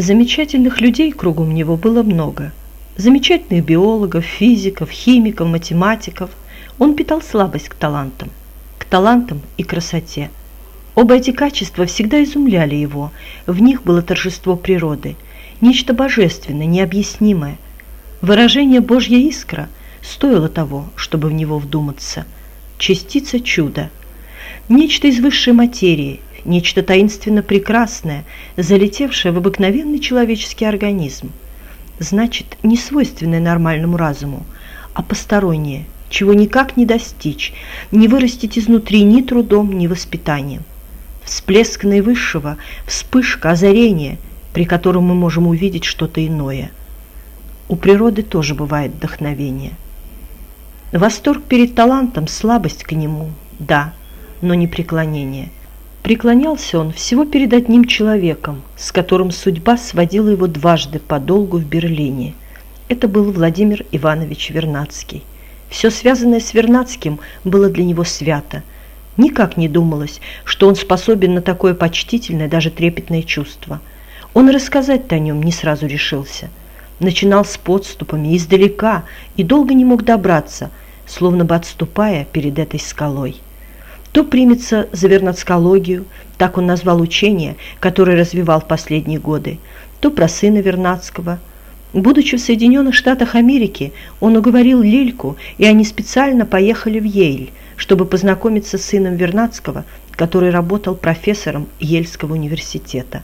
Замечательных людей кругом него было много. Замечательных биологов, физиков, химиков, математиков. Он питал слабость к талантам. К талантам и красоте. Оба эти качества всегда изумляли его. В них было торжество природы. Нечто божественное, необъяснимое. Выражение «Божья искра» стоило того, чтобы в него вдуматься. Частица чуда. Нечто из высшей материи, нечто таинственно прекрасное, залетевшее в обыкновенный человеческий организм. Значит, не свойственное нормальному разуму, а постороннее, чего никак не достичь, не вырастить изнутри ни трудом, ни воспитанием. Всплеск наивысшего, вспышка, озарение, при котором мы можем увидеть что-то иное. У природы тоже бывает вдохновение. Восторг перед талантом, слабость к нему, да, но не преклонение – Преклонялся он всего перед одним человеком, с которым судьба сводила его дважды подолгу в Берлине. Это был Владимир Иванович Вернадский. Все связанное с Вернадским было для него свято. Никак не думалось, что он способен на такое почтительное, даже трепетное чувство. Он рассказать-то о нем не сразу решился. Начинал с подступами, издалека, и долго не мог добраться, словно бы отступая перед этой скалой то примется за вернадскологию, так он назвал учение, которое развивал в последние годы, то про сына Вернадского. Будучи в Соединенных Штатах Америки, он уговорил Лильку, и они специально поехали в Йейль, чтобы познакомиться с сыном Вернадского, который работал профессором Ельского университета.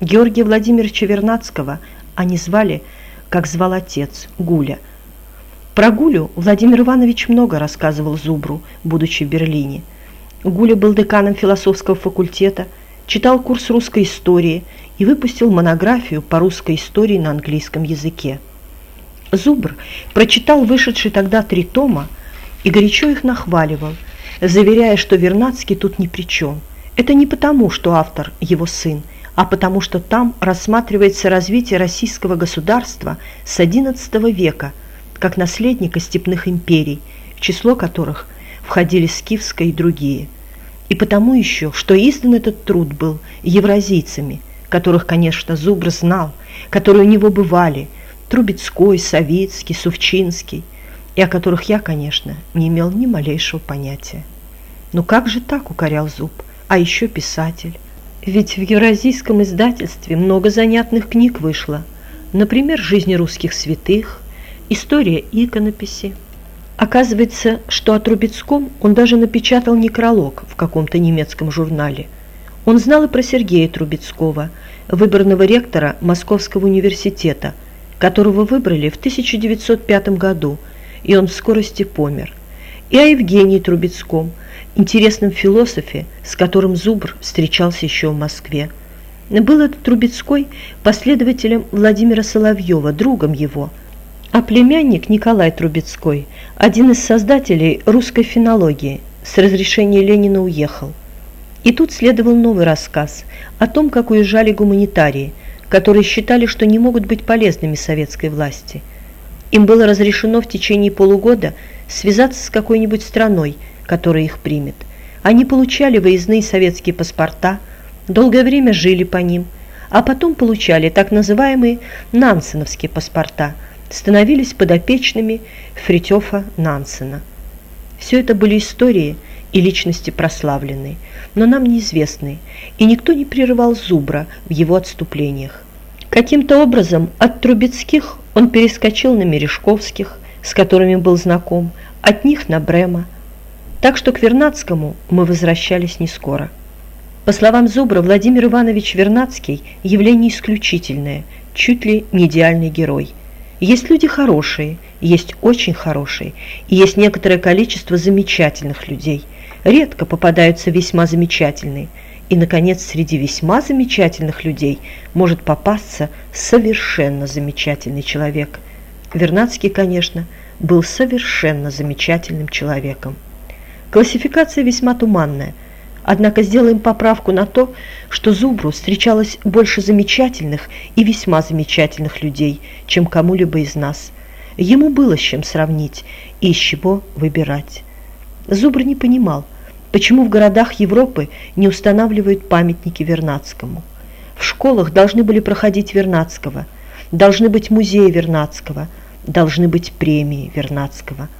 Георгия Владимировича Вернадского они звали, как звал отец, Гуля – про Гулю Владимир Иванович много рассказывал Зубру, будучи в Берлине. Гуля был деканом философского факультета, читал курс русской истории и выпустил монографию по русской истории на английском языке. Зубр прочитал вышедший тогда три тома и горячо их нахваливал, заверяя, что Вернадский тут ни при чем. Это не потому, что автор его сын, а потому что там рассматривается развитие российского государства с XI века – как наследника степных империй, в число которых входили скифская и другие. И потому еще, что издан этот труд был евразийцами, которых, конечно, Зубр знал, которые у него бывали, Трубецкой, Савицкий, Сувчинский, и о которых я, конечно, не имел ни малейшего понятия. Ну как же так, укорял Зуб, а еще писатель. Ведь в евразийском издательстве много занятных книг вышло, например, «Жизни русских святых», История иконописи. Оказывается, что о Трубецком он даже напечатал некролог в каком-то немецком журнале. Он знал и про Сергея Трубецкого, выбранного ректора Московского университета, которого выбрали в 1905 году, и он в скорости помер. И о Евгении Трубецком, интересном философе, с которым Зубр встречался еще в Москве. Был этот Трубецкой последователем Владимира Соловьева, другом его – а племянник Николай Трубецкой, один из создателей русской фенологии, с разрешения Ленина уехал. И тут следовал новый рассказ о том, как уезжали гуманитарии, которые считали, что не могут быть полезными советской власти. Им было разрешено в течение полугода связаться с какой-нибудь страной, которая их примет. Они получали выездные советские паспорта, долгое время жили по ним, а потом получали так называемые нансеновские паспорта – становились подопечными Фритёфа Нансена. Все это были истории и личности прославленные, но нам неизвестные, и никто не прерывал Зубра в его отступлениях. Каким-то образом от Трубецких он перескочил на Мережковских, с которыми был знаком, от них на Брема. Так что к Вернадскому мы возвращались не скоро. По словам Зубра, Владимир Иванович Вернадский – явление исключительное, чуть ли не идеальный герой – есть люди хорошие, есть очень хорошие, и есть некоторое количество замечательных людей. Редко попадаются весьма замечательные. И, наконец, среди весьма замечательных людей может попасться совершенно замечательный человек. Вернадский, конечно, был совершенно замечательным человеком. Классификация весьма туманная – Однако сделаем поправку на то, что Зубру встречалось больше замечательных и весьма замечательных людей, чем кому-либо из нас. Ему было с чем сравнить и из чего выбирать. Зубр не понимал, почему в городах Европы не устанавливают памятники Вернадскому. В школах должны были проходить Вернадского, должны быть музеи Вернадского, должны быть премии Вернадского –